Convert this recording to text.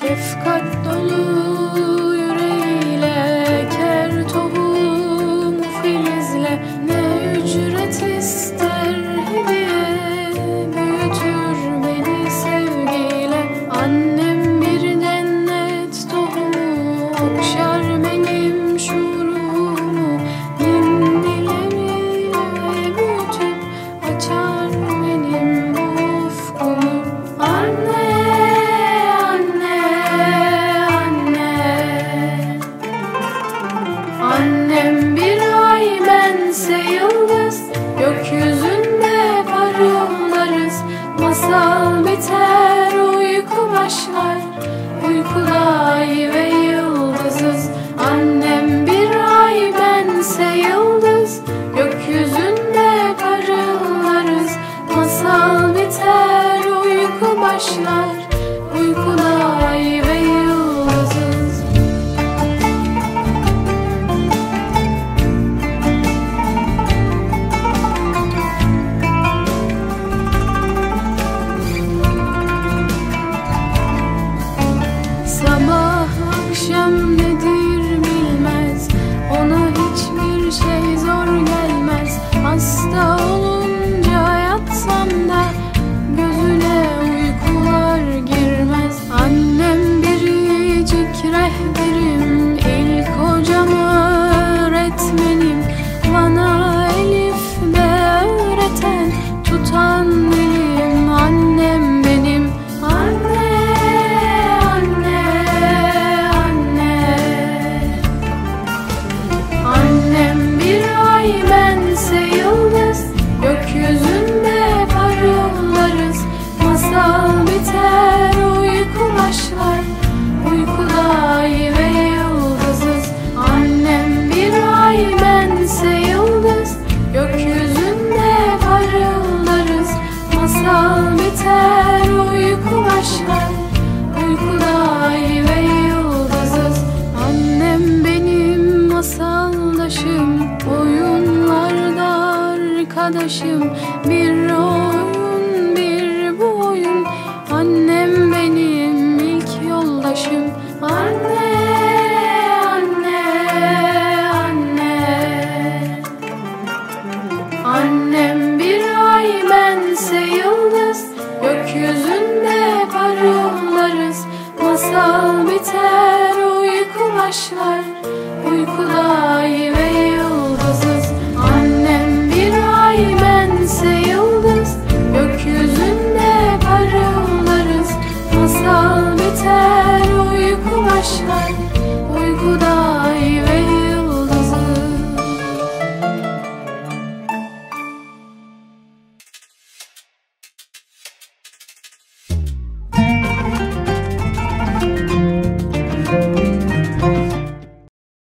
şefkat dolu taşlar uykular in arkadaşım Bir rol